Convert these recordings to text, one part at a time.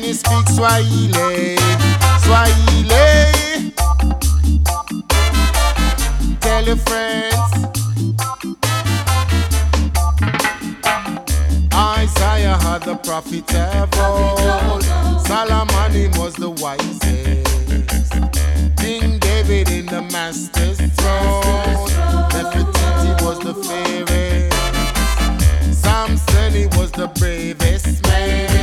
when you speak Swahili. Swahili. Tell your friends. Isaiah had the prophet of old. Solomon he was the wisest. King David in the master's throne. Nefertiti was the fairest. Samson he was the bravest man.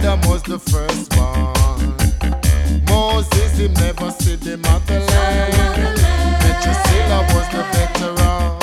Adam was the first one. Moses, him never see the motherland. Methuselah was the veteran.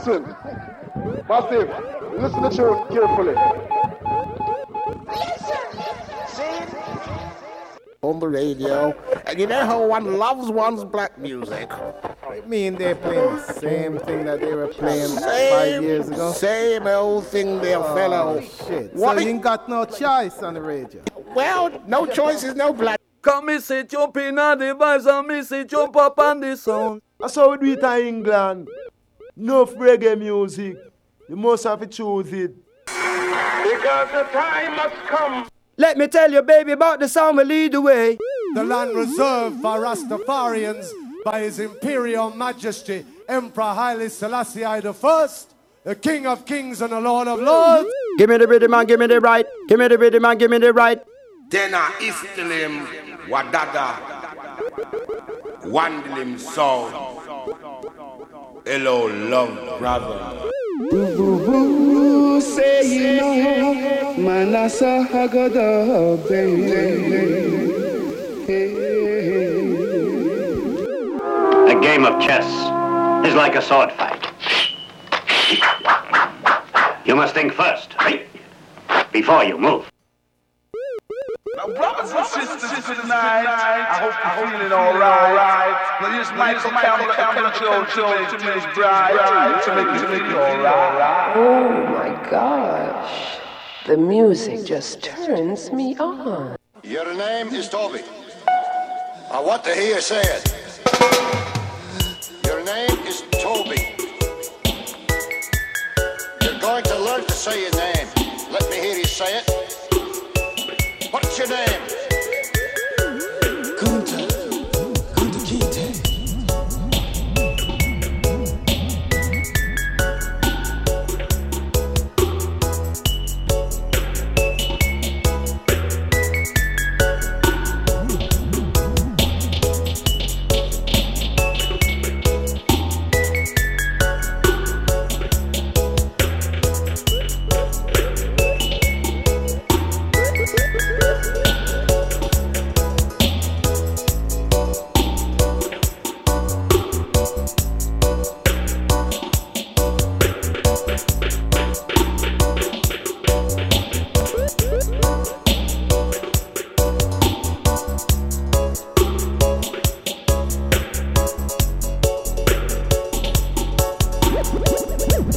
Listen. Massive. Listen to tune carefully. On the radio. And you know how one loves one's black music. I mean they're playing the same thing that they were playing Same, five years ago? Same old thing there, Oh, fellow. shit. What so you ain't got no choice on the radio. Well, no choice is no black. Come me say jump in on the vibes and me say jump up on the sound. That's how we do it in England. Enough reggae music. You must have to choose it. Because the time must come. Let me tell you, baby, about the sound will lead the way. the land reserved for Rastafarians by His Imperial Majesty Emperor Haile Selassie I the First, the King of Kings and the Lord of Lords. Give me the rhythm and give me the right. Give me the rhythm and give me the right. Tena istilim wadada wandilim soul. Hello, love brother. say you know, Manasa Hagada, baby. A game of chess is like a sword fight. You must think first, before you move. Now, brothers and sisters tonight, I hope you're feeling alright. Now, here's Michael Campbell, Campbell, Joe, Joe, to make bright, to make, to make you alright. Oh my gosh. The music just turns me on. Your name is Toby. I want to hear you say it. Your name is Toby. You're going to learn to say your name. Let me hear you say it. What's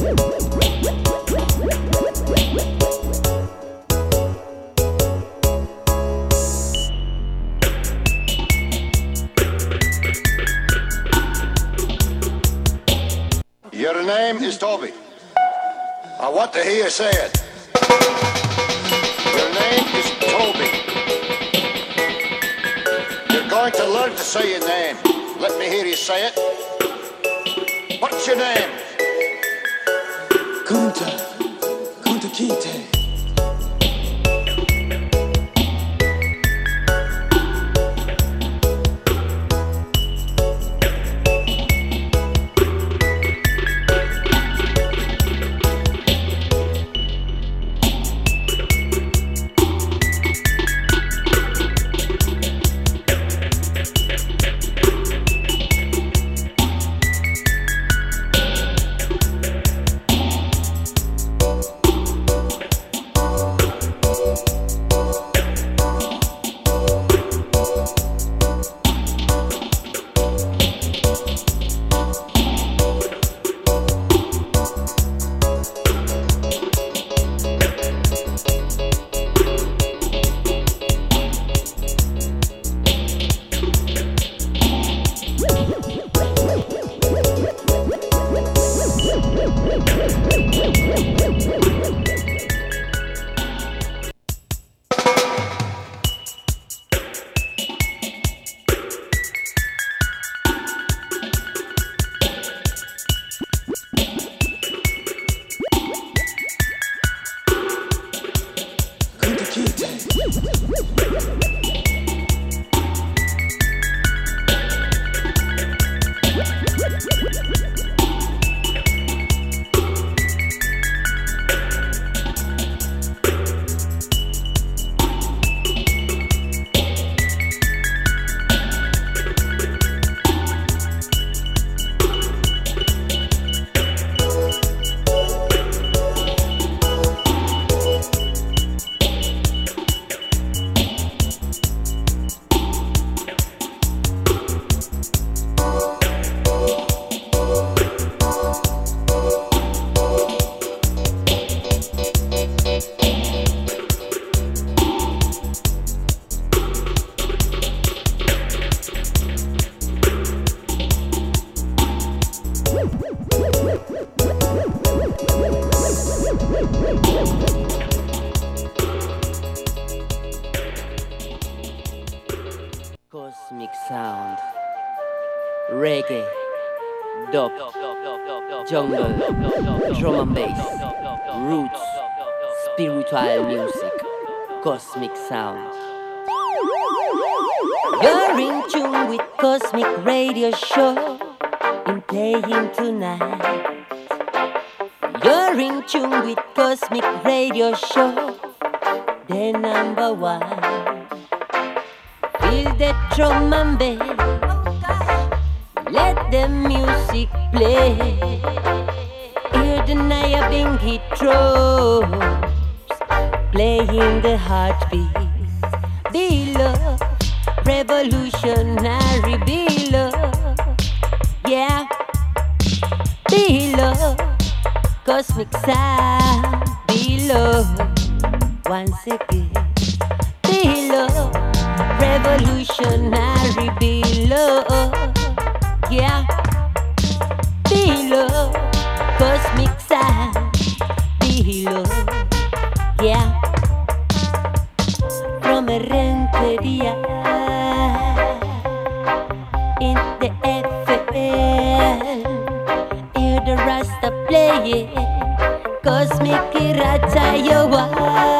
Your name is Toby. I want to hear you say it. Your name is Toby. You're going to learn to say your name. Let me hear you say it. What's your name? jungle, drum and bass, roots, spiritual music, cosmic sound. You're in tune with Kosmik Radio Show in playing tonight. You're in tune with Kosmik Radio Show, the number one. Feel the drum and bass. Let the music play he drums, playing the heartbeats. Below, revolutionary below, yeah. Below, cosmic sound below. Once again, below, revolutionary below, yeah. Below, cosmic よ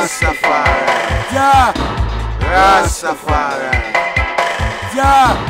Rastafari. Yeah. Rastafari. Yeah.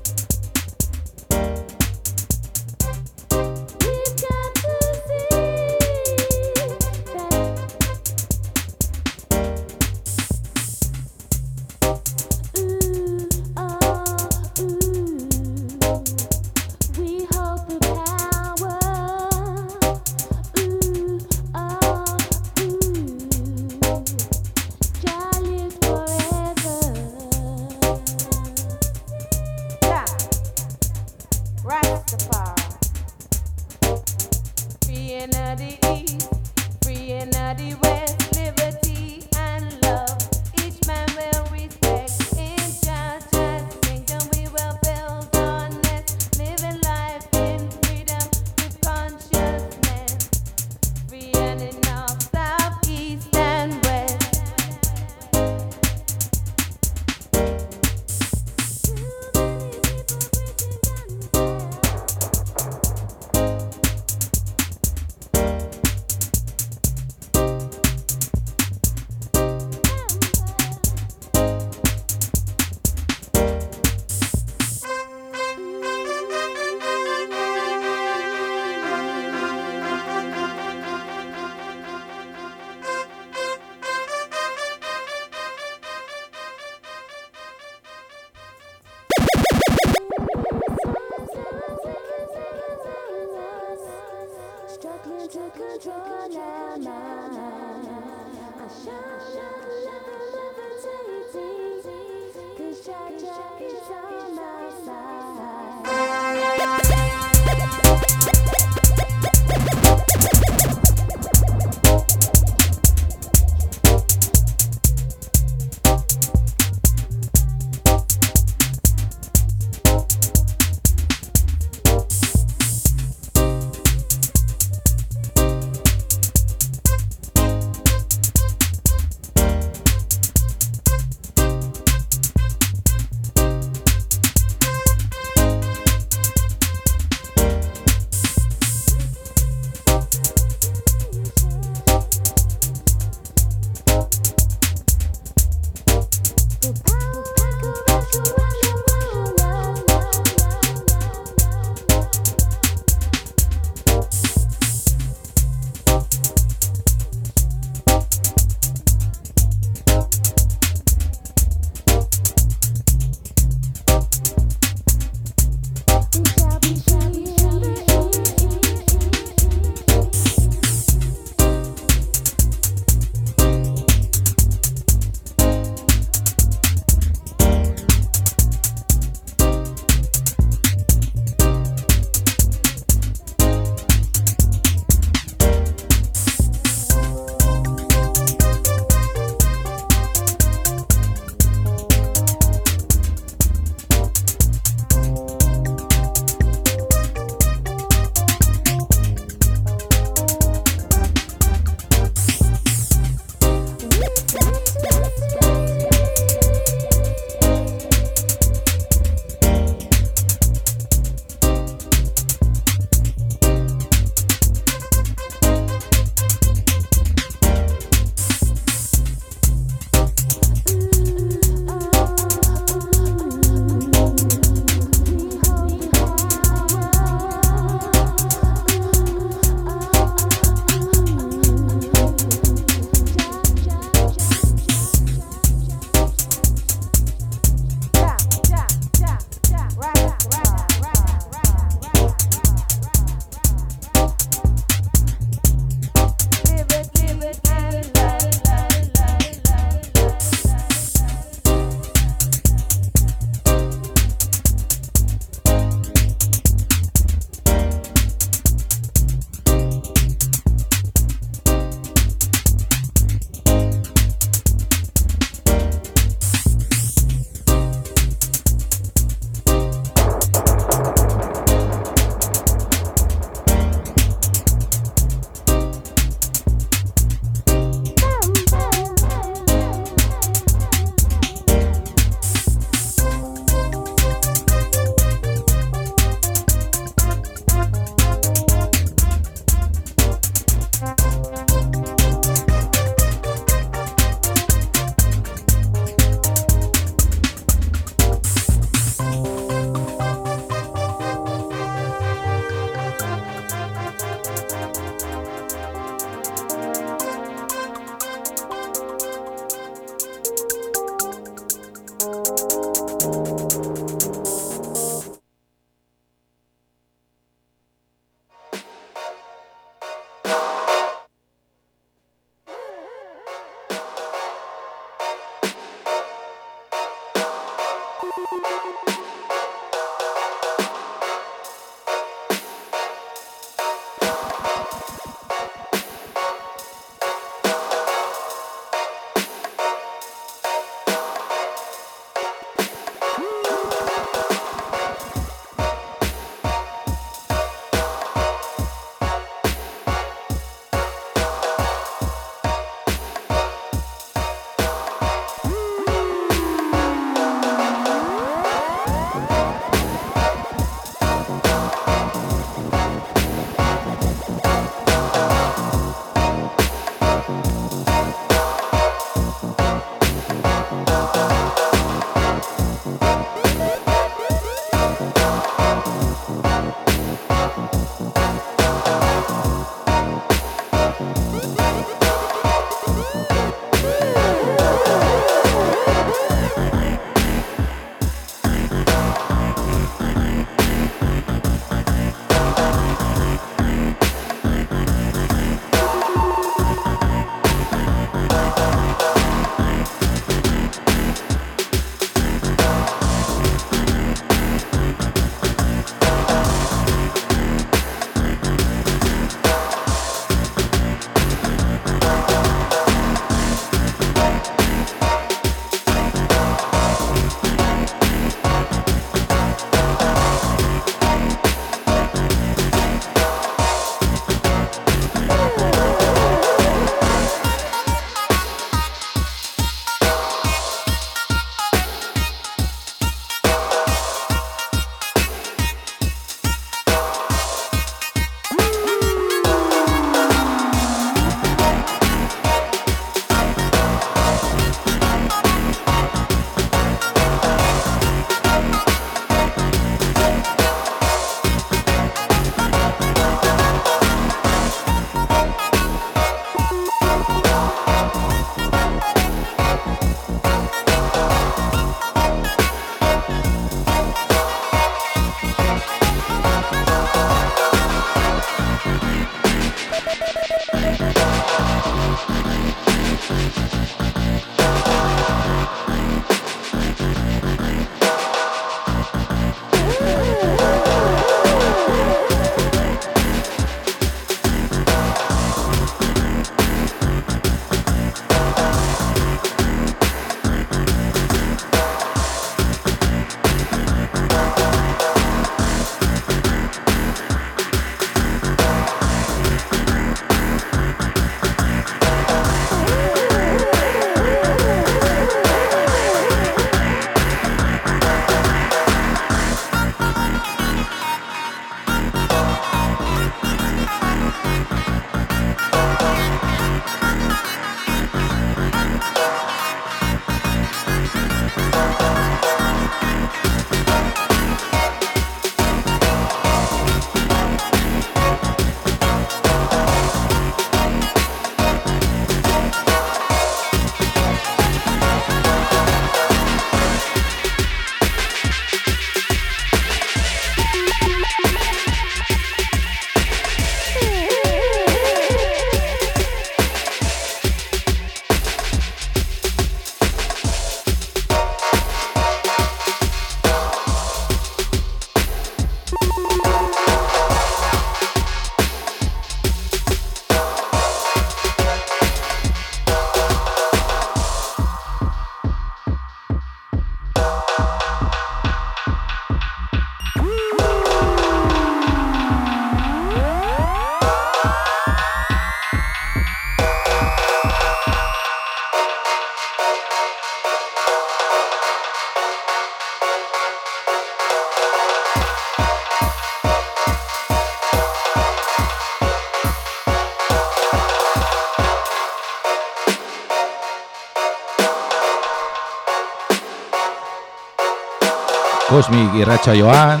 Cosmic Irratxa Joan,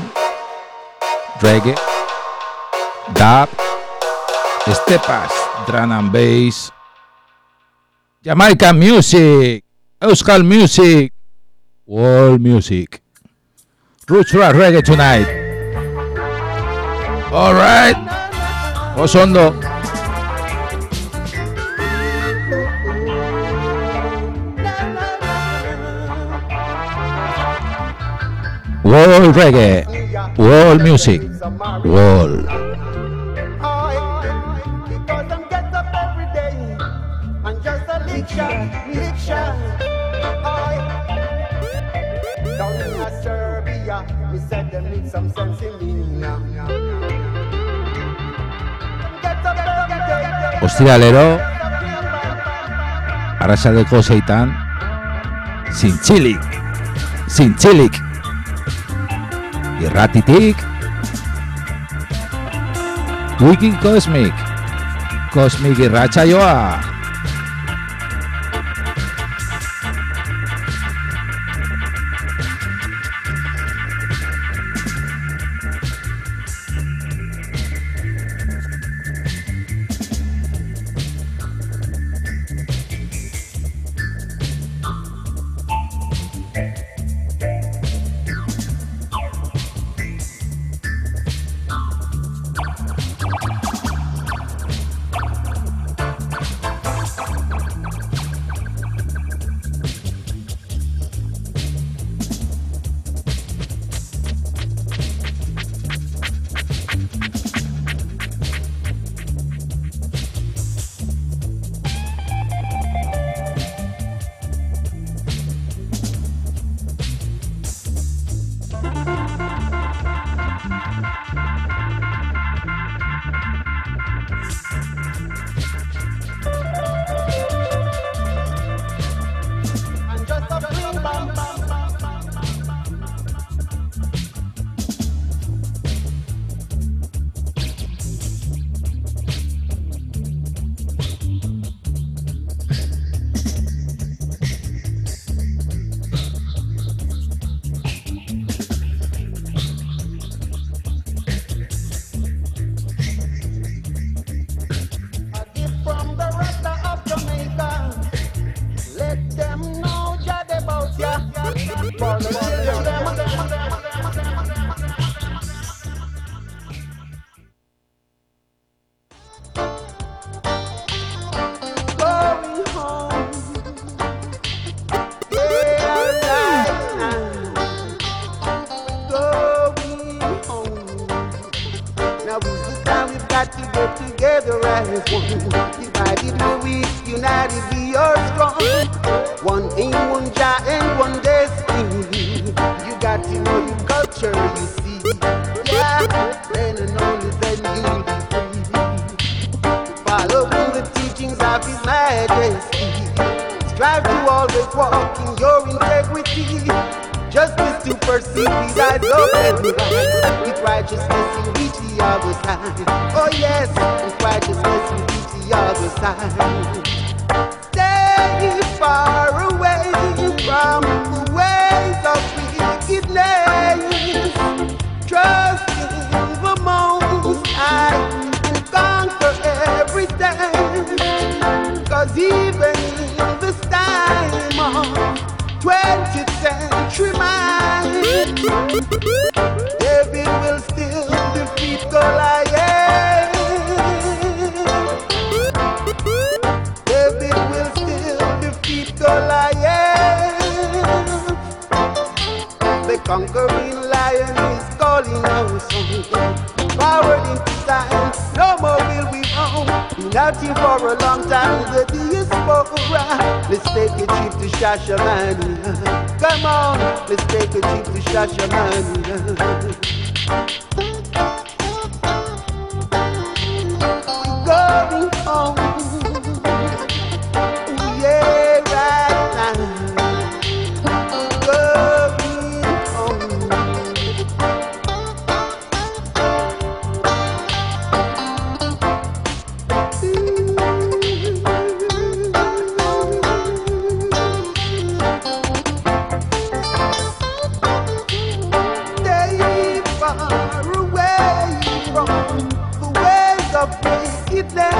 Reggae, Dub, Stepas, Drum and Bass, Jamaican Music, Euskal Music, World Music, Roots Reggae tonight. Alright, Osondo. World Reggae, World Music, World. Ostiralero, arrasaldeko zeitan, zintzilik, zintzilik. irratitik Wiki Cosmic. Cosmic irratxa joa way it down.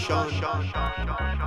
Solution.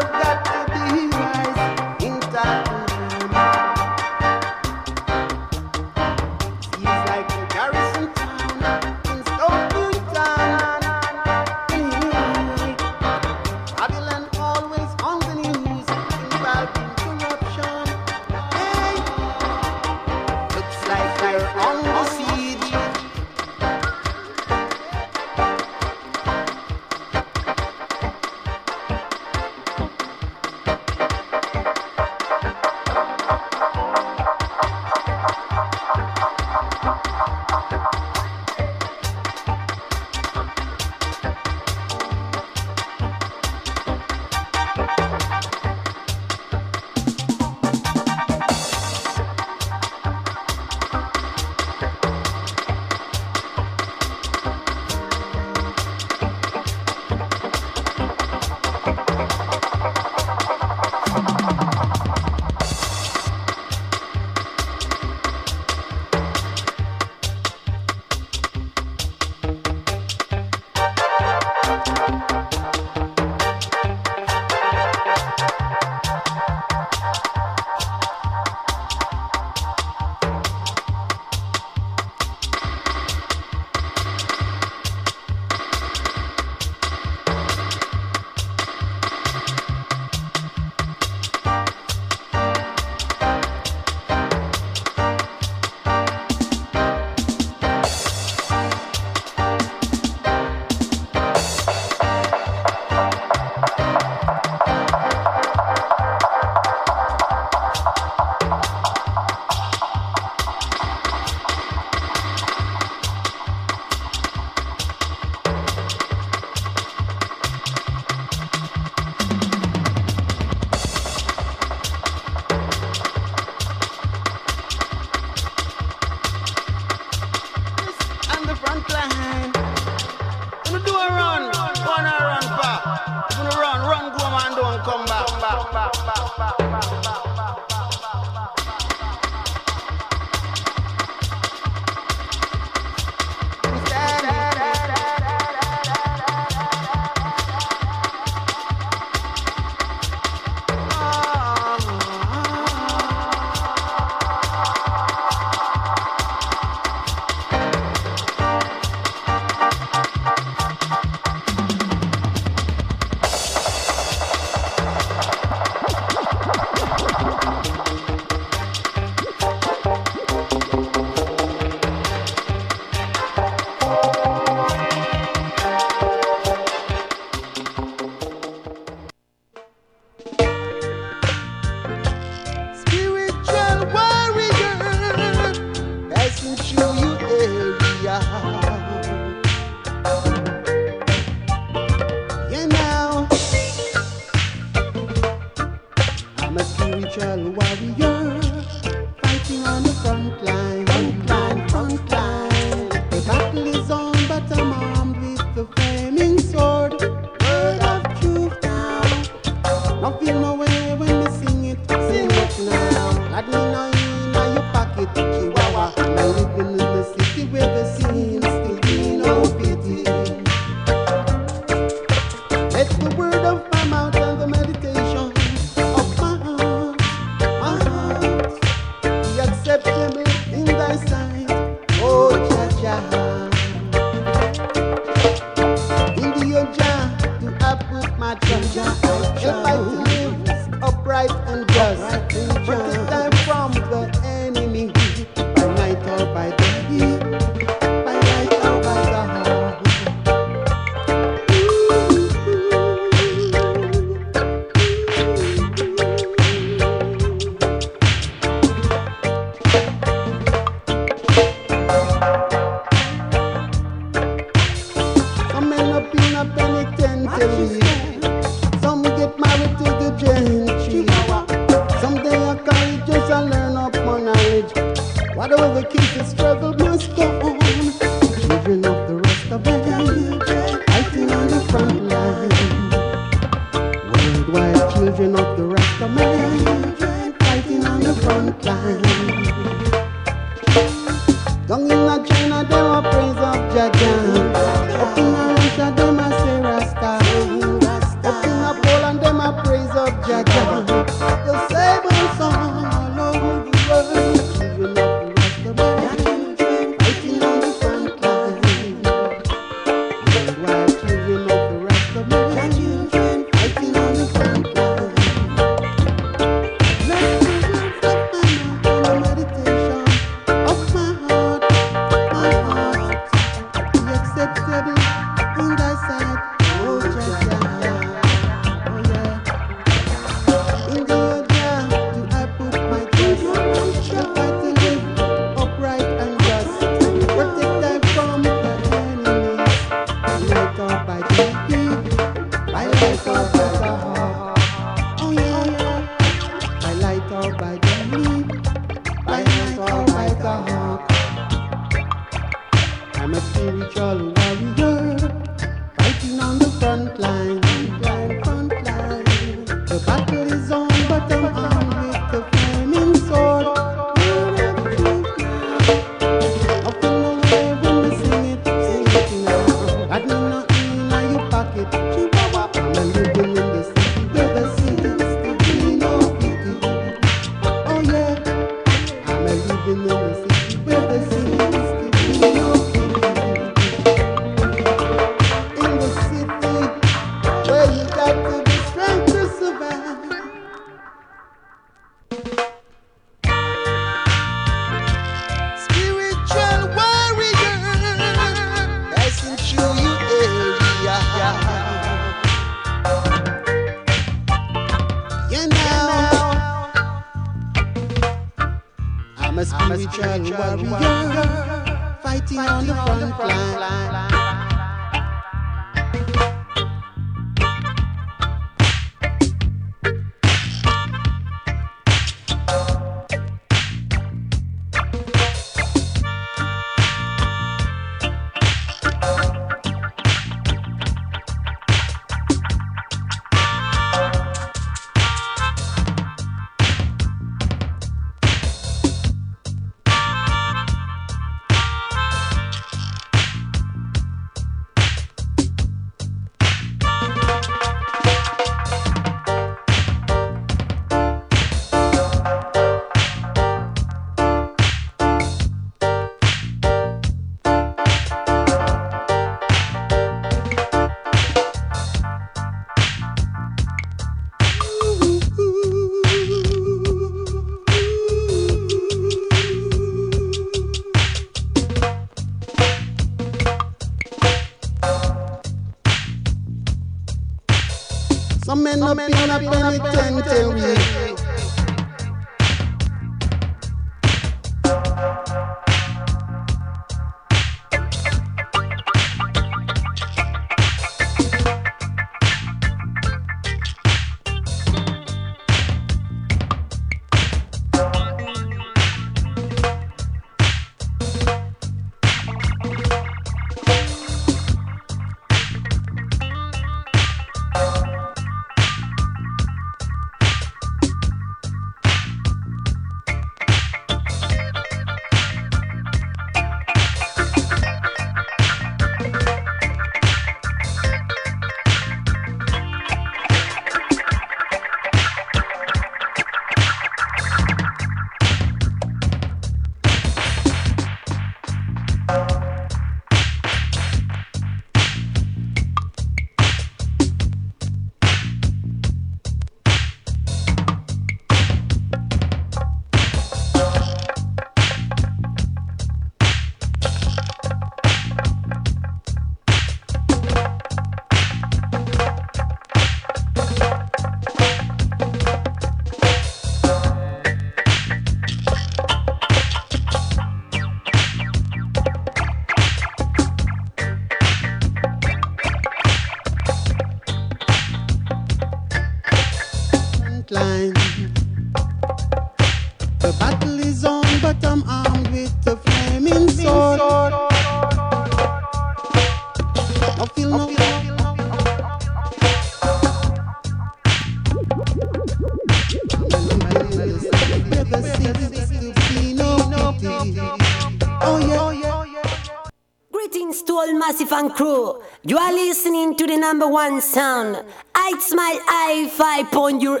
Elephant Crew. You are listening to the number one sound. I smile, I five on your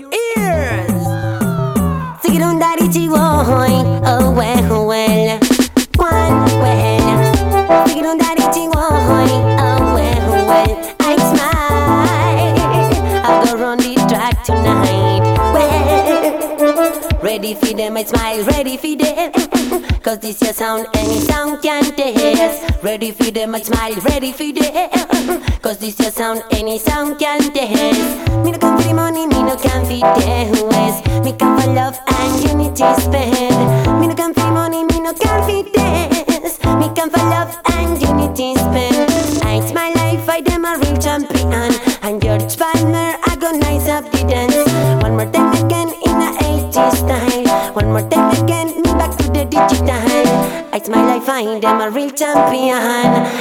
ready for them, I smile, ready for them. Cause this your sound, any sound can dance. Me no come for the money, me no come for the US. Me come for love and unity space. champion.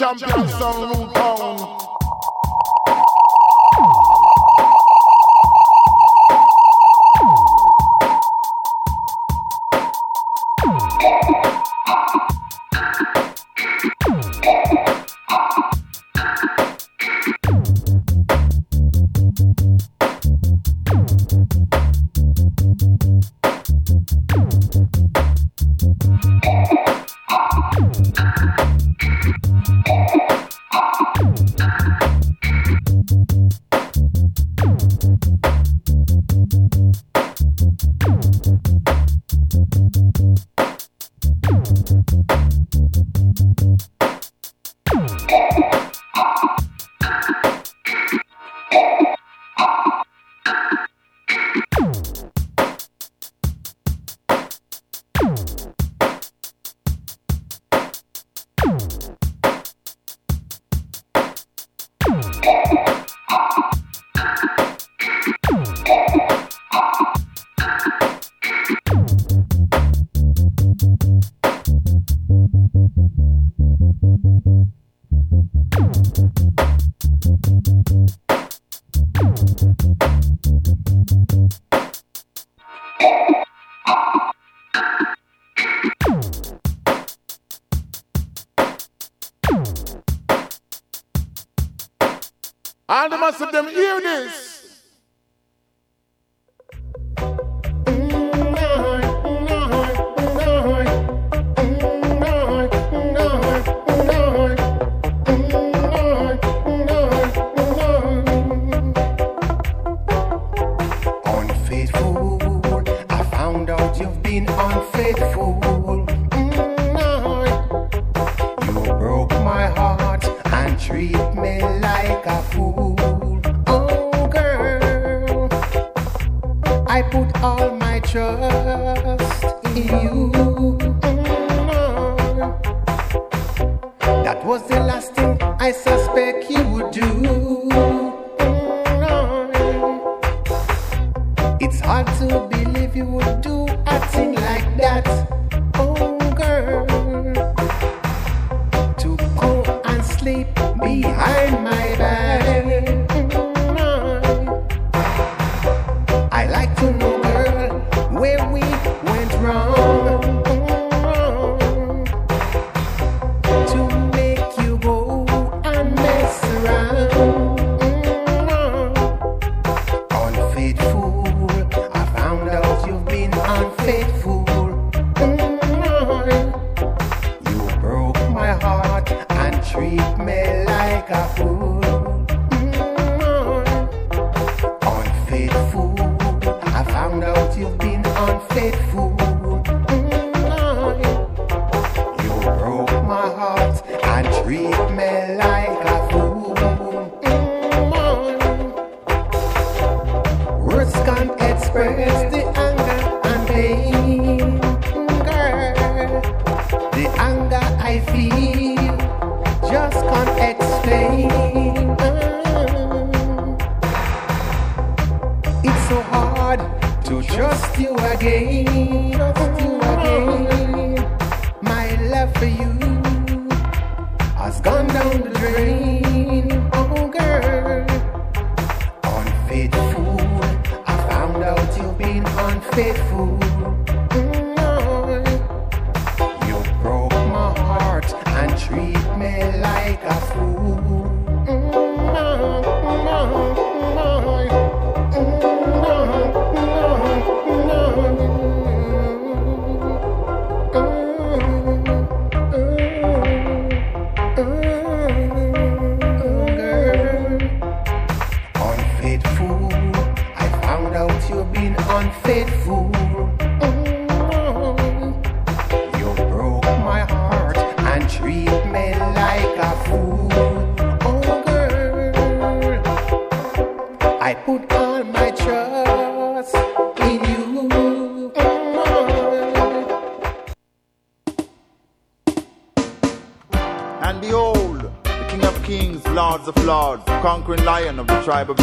Champion song, them hear this. perfume. Tribe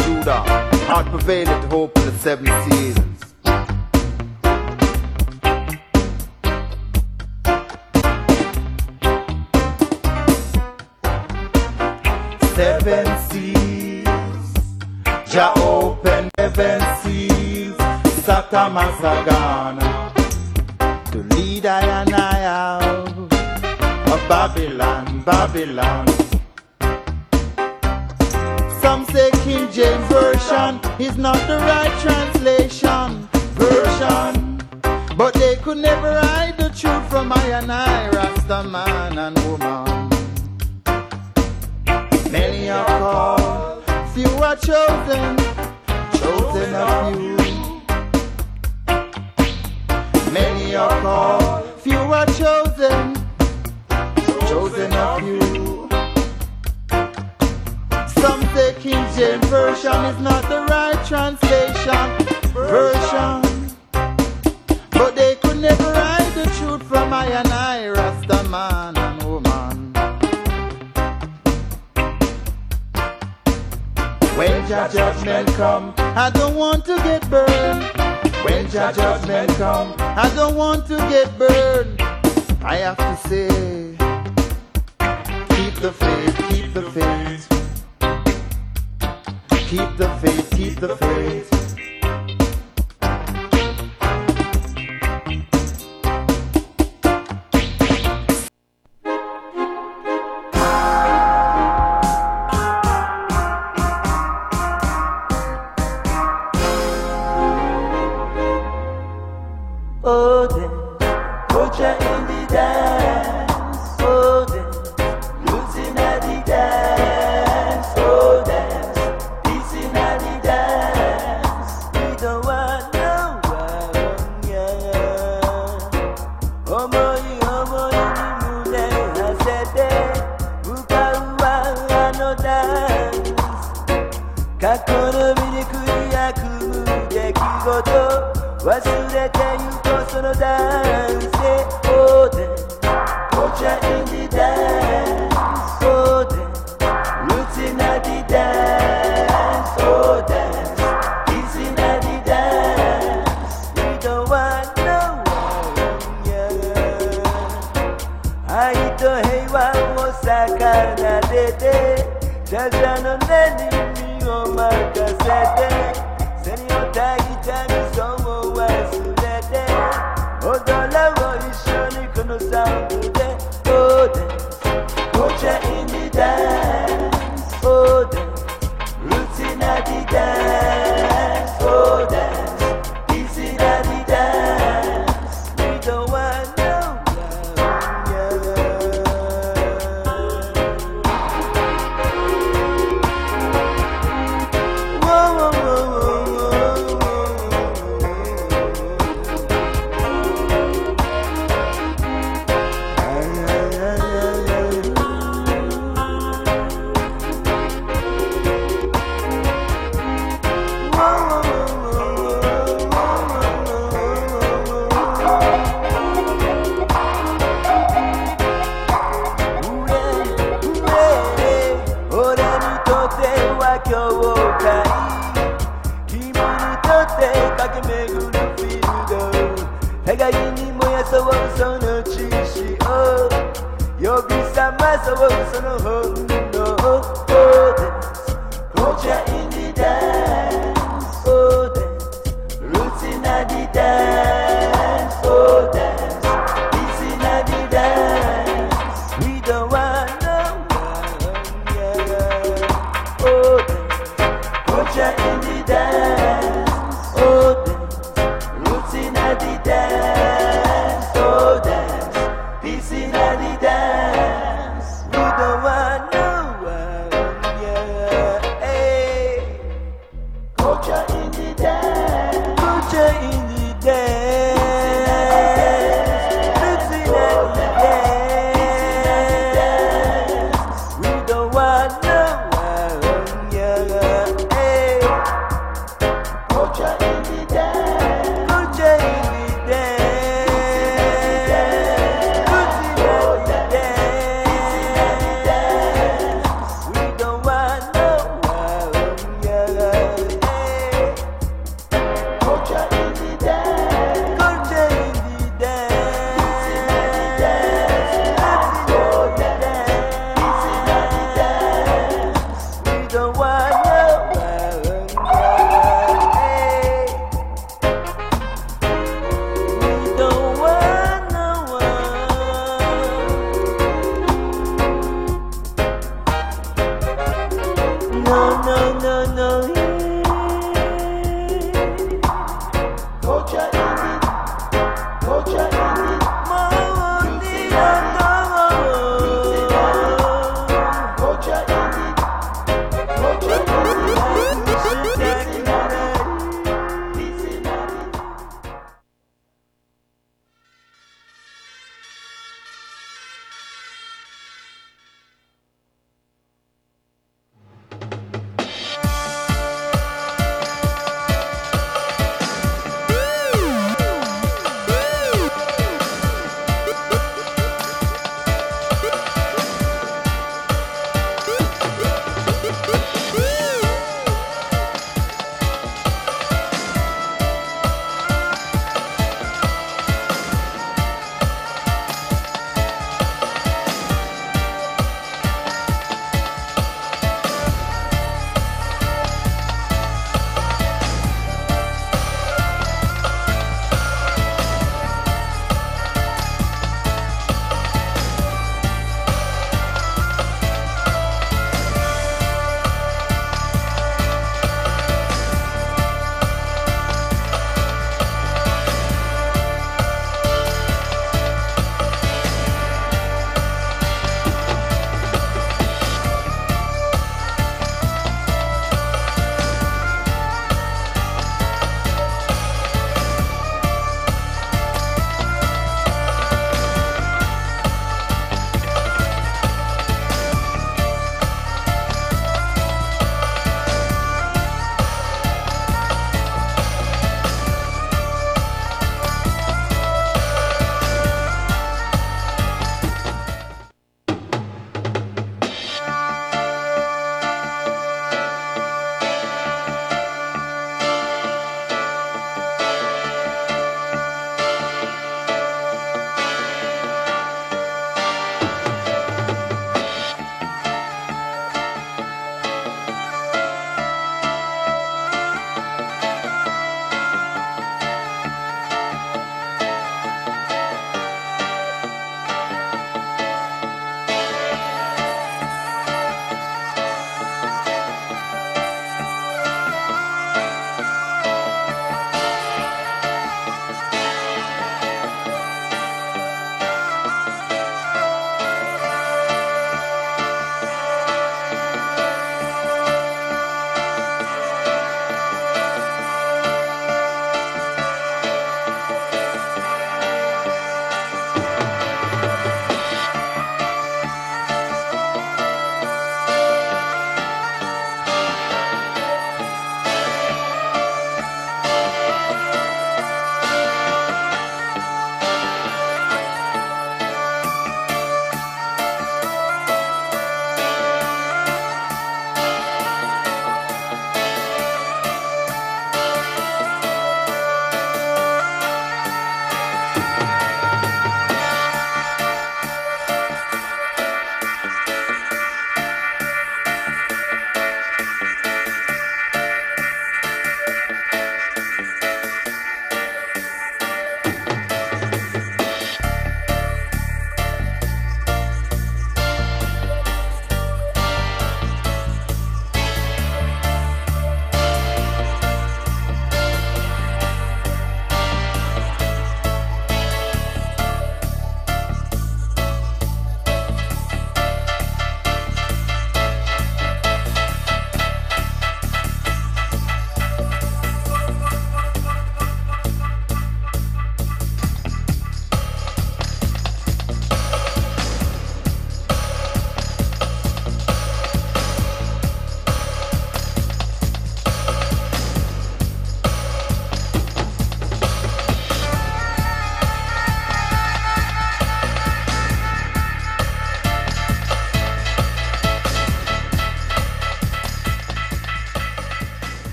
Señor, marca, sete, Señor, tagui, the words and